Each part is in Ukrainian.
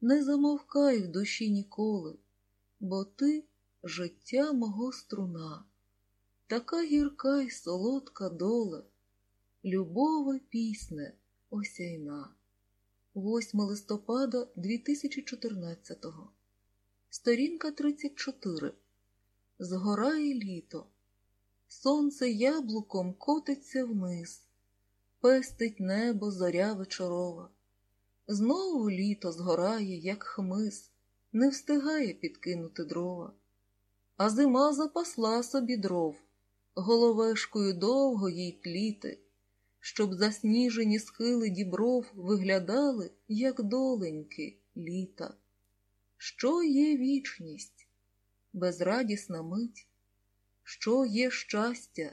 не замовкай в душі ніколи, бо ти життя мого струна, така гірка й солодка доле, любове пісне осяйна. 8 листопада 2014-го. Сторінка 34 Згорає літо. Сонце яблуком котиться вниз, пестить небо зоря вечорова. Знову літо згорає, як хмиз, не встигає підкинути дрова. А зима запасла собі дров, головешкою довго їй тліти, щоб засніжені схили дібров виглядали, як доленьки літа. Що є вічність, безрадісна мить? що є щастя,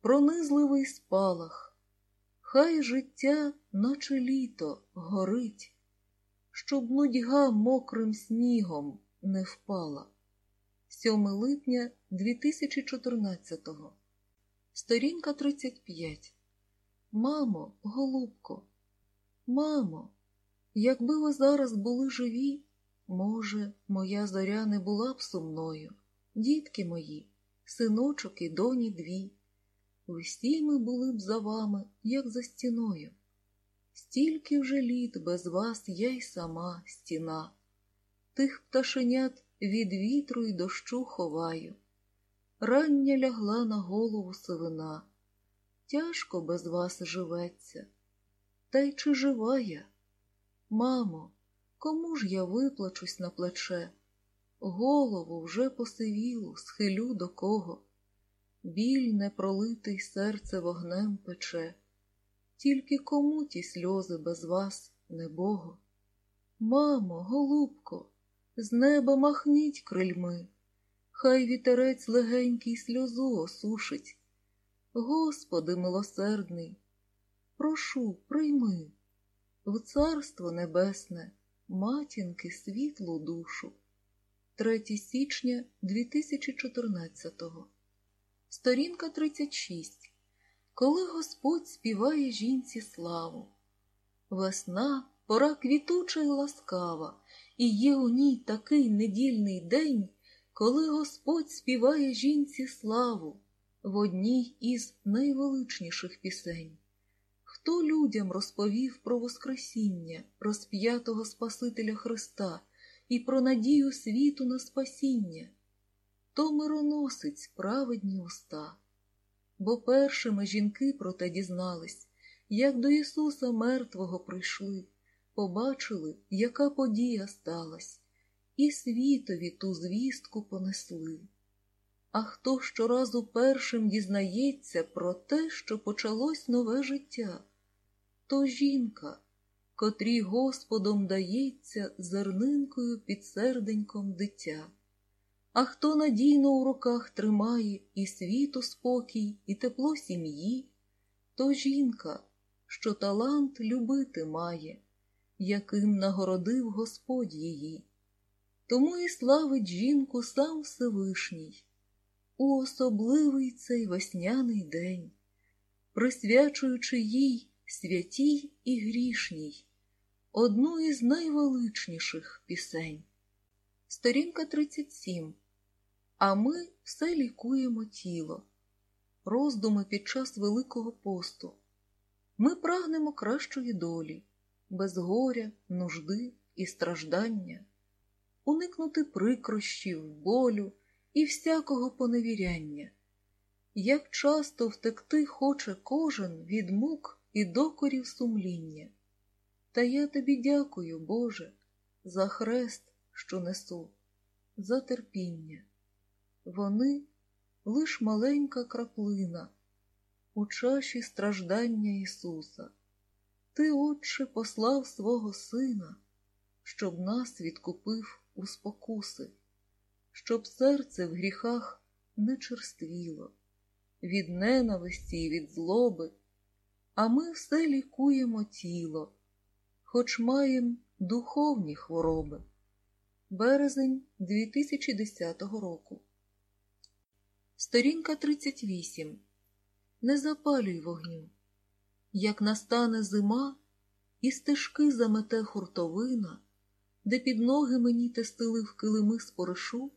пронизливий спалах, хай життя, наче літо, горить, щоб нудьга мокрим снігом не впала. 7 липня 2014-го. Сторінка 35 Мамо, голубко, мамо, якби ви зараз були живі, може, моя зоря не була б сумною, дітки мої синочок і доні дві. Всі ми були б за вами, як за стіною. Стільки вже літ без вас я й сама стіна, тих пташенят від вітру й дощу ховаю. Рання лягла на голову сивина, тяжко без вас живеться. Та й чи жива я? Мамо, кому ж я виплачусь на плече? Голову вже посивілу, схилю до кого, біль непролитий серце вогнем пече, тільки кому ті сльози без вас, не Бого. Мамо, голубко, з неба махніть крильми, хай вітерець легенький сльозу осушить. Господи милосердний, прошу, прийми в царство небесне матінки світлу душу. 3 січня 2014 Сторінка 36 Коли Господь співає жінці славу. Весна пора квітуча й ласкава, і є у ній такий недільний день, коли Господь співає жінці славу в одній із найвеличніших пісень. Хто людям розповів про Воскресіння, розп'ятого Спасителя Христа? і про надію світу на спасіння, то мироносить праведні уста. Бо першими жінки про те дізнались, як до Ісуса мертвого прийшли, побачили, яка подія сталась, і світові ту звістку понесли. А хто щоразу першим дізнається про те, що почалось нове життя, то жінка котрій Господом дається зернинкою під серденьком дитя. А хто надійно у руках тримає і світу спокій, і тепло сім'ї, то жінка, що талант любити має, яким нагородив Господь її. Тому і славить жінку сам Всевишній у особливий цей весняний день, присвячуючи їй святій і грішній одну із найвеличніших пісень. Сторінка 37. А ми все лікуємо тіло, роздуми під час Великого посту. Ми прагнемо кращої долі, без горя, нужди і страждання, уникнути прикрощів, болю і всякого поневіряння. Як часто втекти хоче кожен від мук і докорів сумління. Та я тобі дякую, Боже, за хрест, що несу, за терпіння. Вони лиш маленька краплина у чаші страждання Ісуса. Ти, Отче, послав свого Сина, щоб нас відкупив у спокуси, щоб серце в гріхах не черствіло, від ненависті і від злоби, а ми все лікуємо тіло хоч маєм духовні хвороби. Березень 2010 року. Сторінка 38. Не запалюй вогню. Як настане зима, і стежки замете хуртовина, де під ноги мені те стелив килими з порошу,